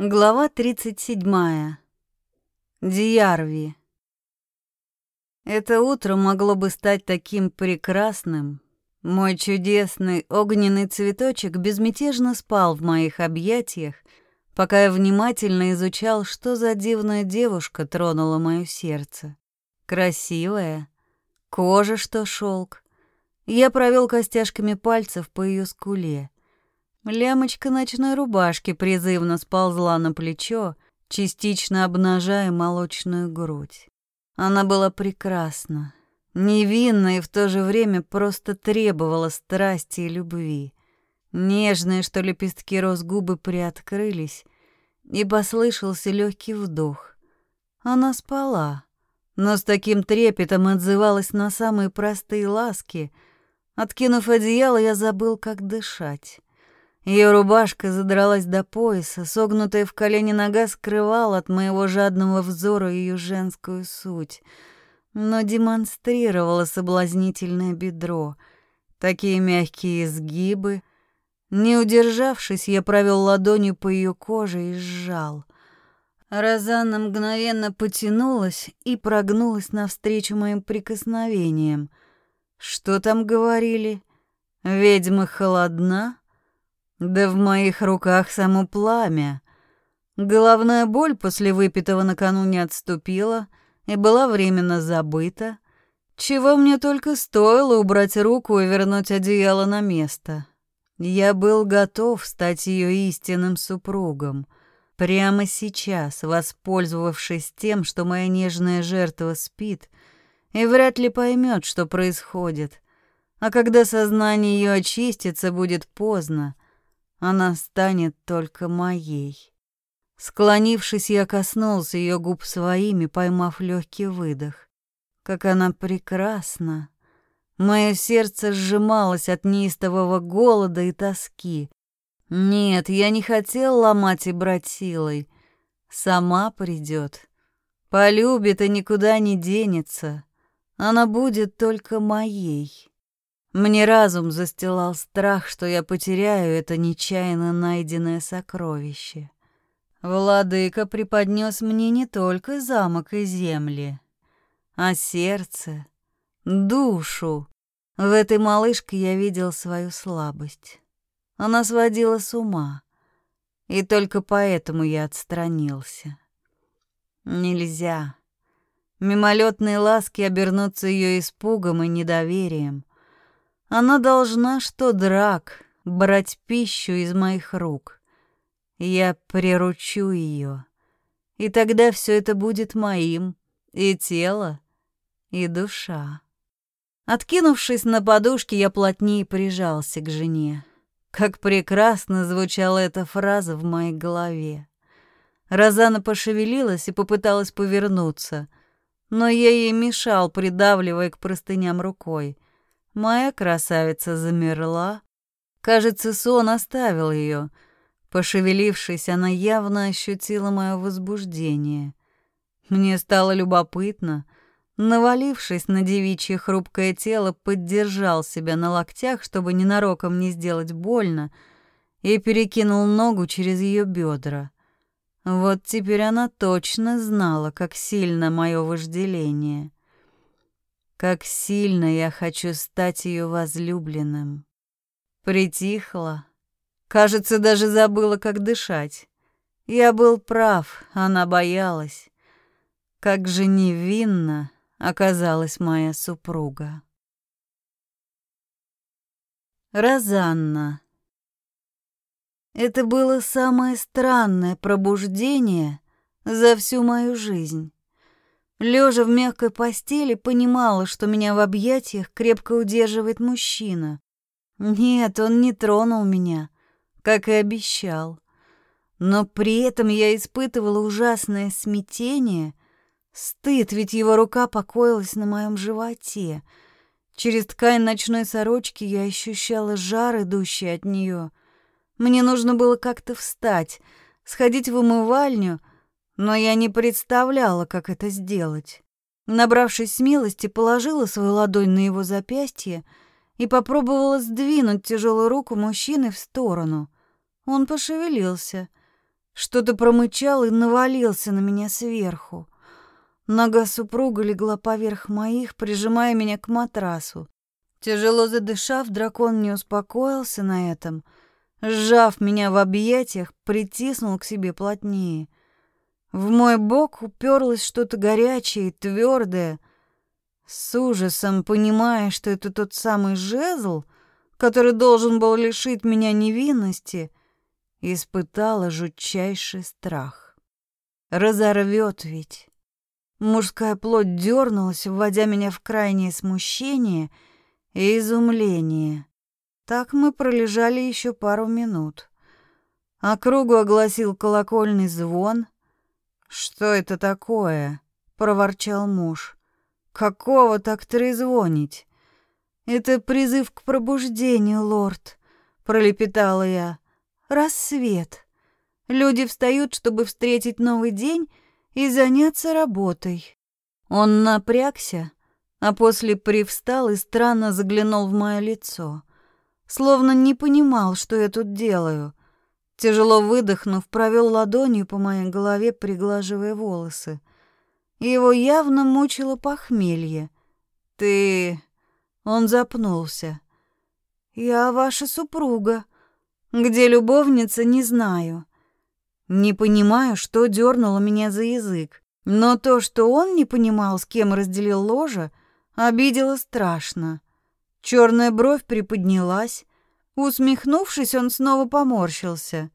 Глава 37. Диарви. Это утро могло бы стать таким прекрасным. Мой чудесный огненный цветочек безмятежно спал в моих объятиях, пока я внимательно изучал, что за дивная девушка тронула мое сердце. Красивая, кожа, что шелк. Я провел костяшками пальцев по ее скуле — Лямочка ночной рубашки призывно сползла на плечо, частично обнажая молочную грудь. Она была прекрасна, невинна и в то же время просто требовала страсти и любви. Нежные, что лепестки роз губы приоткрылись, и послышался легкий вдох. Она спала, но с таким трепетом отзывалась на самые простые ласки. Откинув одеяло, я забыл, как дышать. Ее рубашка задралась до пояса, согнутая в колени нога скрывала от моего жадного взора ее женскую суть, но демонстрировала соблазнительное бедро, такие мягкие изгибы. Не удержавшись, я провел ладонью по ее коже и сжал. Розанна мгновенно потянулась и прогнулась навстречу моим прикосновениям. Что там говорили? Ведьма холодна? Да в моих руках само пламя. Головная боль после выпитого накануне отступила и была временно забыта, чего мне только стоило убрать руку и вернуть одеяло на место. Я был готов стать ее истинным супругом. Прямо сейчас, воспользовавшись тем, что моя нежная жертва спит и вряд ли поймет, что происходит. А когда сознание ее очистится, будет поздно она станет только моей. Склонившись, я коснулся ее губ своими, поймав легкий выдох. Как она прекрасна! Мое сердце сжималось от неистового голода и тоски. Нет, я не хотел ломать и брать силой. Сама придет. Полюбит и никуда не денется. Она будет только моей. Мне разум застилал страх, что я потеряю это нечаянно найденное сокровище. Владыка преподнес мне не только замок и земли, а сердце, душу. В этой малышке я видел свою слабость. Она сводила с ума, и только поэтому я отстранился. Нельзя. Мимолетные ласки обернутся ее испугом и недоверием. Она должна, что драк, брать пищу из моих рук. Я приручу ее, и тогда все это будет моим, и тело, и душа. Откинувшись на подушке, я плотнее прижался к жене. Как прекрасно звучала эта фраза в моей голове. Розана пошевелилась и попыталась повернуться, но я ей мешал, придавливая к простыням рукой — Моя красавица замерла. Кажется, сон оставил ее. Пошевелившись, она явно ощутила мое возбуждение. Мне стало любопытно. Навалившись на девичье хрупкое тело, поддержал себя на локтях, чтобы ненароком не сделать больно, и перекинул ногу через ее бедра. Вот теперь она точно знала, как сильно мое вожделение. Как сильно я хочу стать ее возлюбленным. Притихла. Кажется, даже забыла, как дышать. Я был прав, она боялась. Как же невинна оказалась моя супруга. Розанна. Это было самое странное пробуждение за всю мою жизнь. Лежа в мягкой постели, понимала, что меня в объятиях крепко удерживает мужчина. Нет, он не тронул меня, как и обещал. Но при этом я испытывала ужасное смятение, стыд, ведь его рука покоилась на моем животе. Через ткань ночной сорочки я ощущала жар, идущий от нее. Мне нужно было как-то встать, сходить в умывальню — но я не представляла, как это сделать. Набравшись смелости, положила свою ладонь на его запястье и попробовала сдвинуть тяжелую руку мужчины в сторону. Он пошевелился. что-то промычал и навалился на меня сверху. Нога супруга легла поверх моих, прижимая меня к матрасу. Тяжело задышав, дракон не успокоился на этом. Сжав меня в объятиях, притиснул к себе плотнее. В мой бок уперлось что-то горячее и твердое. С ужасом, понимая, что это тот самый жезл, который должен был лишить меня невинности, испытала жутчайший страх. Разорвет ведь. Мужская плоть дернулась, вводя меня в крайнее смущение и изумление. Так мы пролежали еще пару минут. Округу огласил колокольный звон. «Что это такое?» — проворчал муж. «Какого так трезвонить?» «Это призыв к пробуждению, лорд», — пролепетала я. «Рассвет. Люди встают, чтобы встретить новый день и заняться работой». Он напрягся, а после привстал и странно заглянул в мое лицо словно не понимал, что я тут делаю. Тяжело выдохнув, провел ладонью по моей голове, приглаживая волосы. Его явно мучило похмелье. «Ты...» Он запнулся. «Я ваша супруга. Где любовница, не знаю. Не понимаю, что дернуло меня за язык. Но то, что он не понимал, с кем разделил ложе, обидело страшно. Черная бровь приподнялась. Усмехнувшись, он снова поморщился.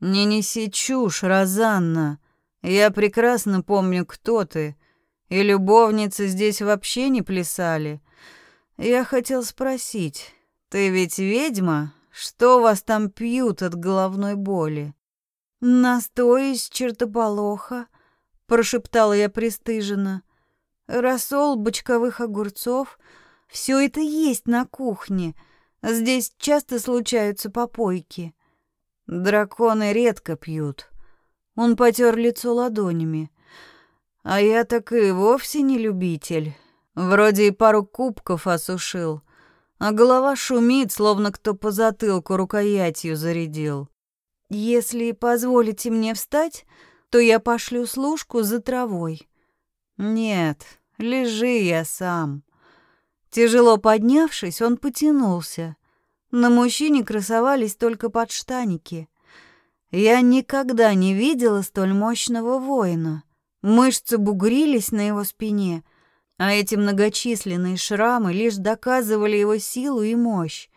«Не неси чушь, Розанна. Я прекрасно помню, кто ты. И любовницы здесь вообще не плясали. Я хотел спросить, ты ведь ведьма? Что вас там пьют от головной боли?» «Настой из чертополоха», — прошептала я пристыженно. «Рассол бочковых огурцов — все это есть на кухне. Здесь часто случаются попойки. Драконы редко пьют. Он потер лицо ладонями. А я так и вовсе не любитель. Вроде и пару кубков осушил, а голова шумит, словно кто по затылку рукоятью зарядил. Если позволите мне встать, то я пошлю служку за травой. Нет, лежи я сам. Тяжело поднявшись, он потянулся. На мужчине красовались только подштаники. Я никогда не видела столь мощного воина. Мышцы бугрились на его спине, а эти многочисленные шрамы лишь доказывали его силу и мощь.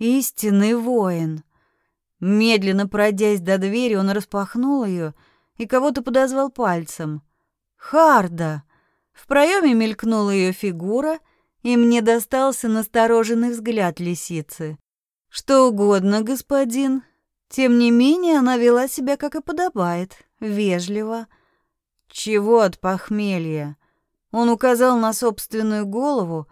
Истинный воин. Медленно пройдясь до двери, он распахнул ее и кого-то подозвал пальцем. «Харда!» В проеме мелькнула ее фигура — и мне достался настороженный взгляд лисицы. «Что угодно, господин». Тем не менее, она вела себя, как и подобает, вежливо. «Чего от похмелья?» Он указал на собственную голову,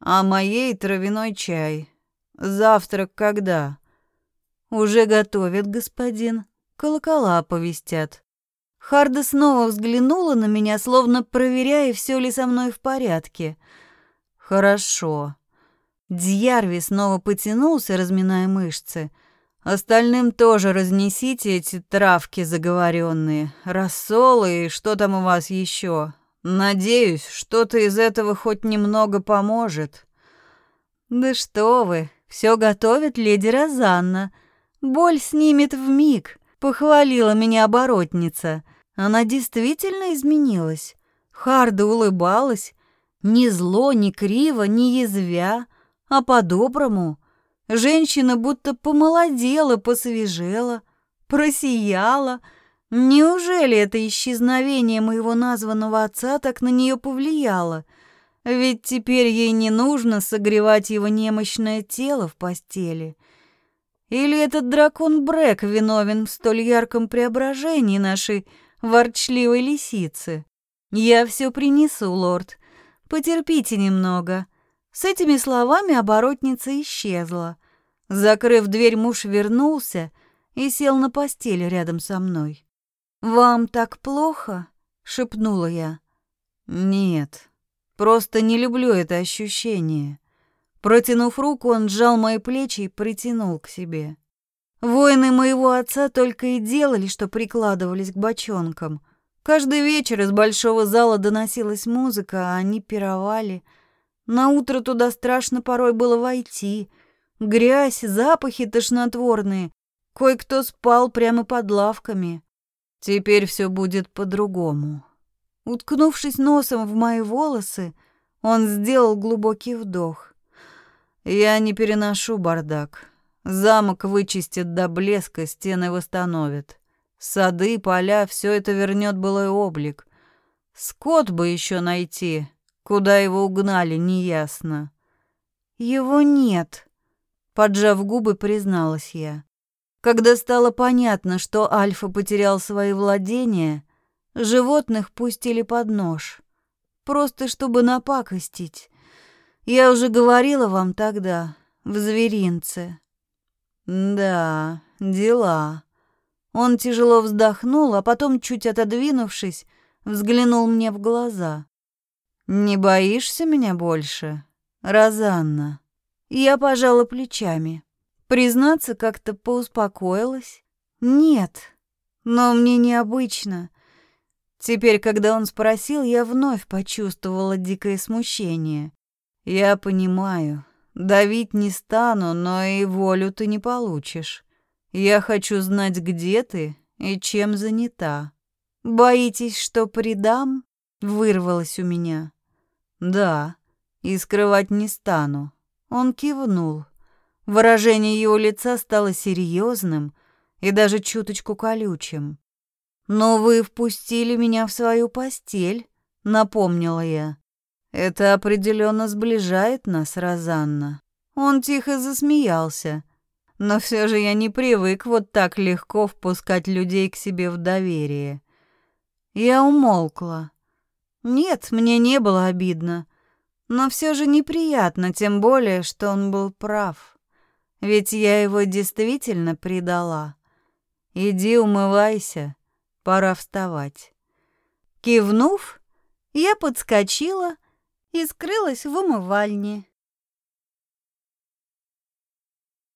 а моей травяной чай. «Завтрак когда?» «Уже готовят, господин. Колокола оповестят». Харда снова взглянула на меня, словно проверяя, все ли со мной в порядке — Хорошо. Дьярви снова потянулся, разминая мышцы. Остальным тоже разнесите эти травки заговоренные, рассолы и что там у вас еще. Надеюсь, что-то из этого хоть немного поможет. Да что вы, все готовит леди Розанна. Боль снимет в миг. Похвалила меня оборотница. Она действительно изменилась. Харда улыбалась, ни зло, ни криво, ни язвя, а по-доброму. Женщина будто помолодела, посвежела, просияла. Неужели это исчезновение моего названного отца так на нее повлияло? Ведь теперь ей не нужно согревать его немощное тело в постели. Или этот дракон Брэк виновен в столь ярком преображении нашей ворчливой лисицы? Я все принесу, лорд. Потерпите немного». С этими словами оборотница исчезла. Закрыв дверь, муж вернулся и сел на постели рядом со мной. «Вам так плохо?» — шепнула я. «Нет, просто не люблю это ощущение». Протянув руку, он сжал мои плечи и притянул к себе. Воины моего отца только и делали, что прикладывались к бочонкам. Каждый вечер из большого зала доносилась музыка, а они пировали. На утро туда страшно порой было войти. Грязь, запахи тошнотворные. Кое-кто спал прямо под лавками. Теперь все будет по-другому. Уткнувшись носом в мои волосы, он сделал глубокий вдох. Я не переношу бардак. Замок вычистит до блеска, стены восстановят. Сады, поля, все это вернет былой облик. Скот бы еще найти. Куда его угнали, неясно. Его нет, поджав губы, призналась я. Когда стало понятно, что Альфа потерял свои владения, животных пустили под нож. Просто чтобы напакостить. Я уже говорила вам тогда, в зверинце. Да, дела. Он тяжело вздохнул, а потом, чуть отодвинувшись, взглянул мне в глаза. «Не боишься меня больше, Розанна?» Я пожала плечами. Признаться, как-то поуспокоилась. «Нет, но мне необычно. Теперь, когда он спросил, я вновь почувствовала дикое смущение. Я понимаю, давить не стану, но и волю ты не получишь. Я хочу знать, где ты и чем занята. Боитесь, что предам? Вырвалось у меня. Да, и скрывать не стану. Он кивнул. Выражение его лица стало серьезным и даже чуточку колючим. «Но вы впустили меня в свою постель», — напомнила я. «Это определенно сближает нас, Розанна». Он тихо засмеялся. Но все же я не привык вот так легко впускать людей к себе в доверие. Я умолкла. Нет, мне не было обидно. Но все же неприятно, тем более, что он был прав. Ведь я его действительно предала. Иди умывайся, пора вставать. Кивнув, я подскочила и скрылась в умывальне.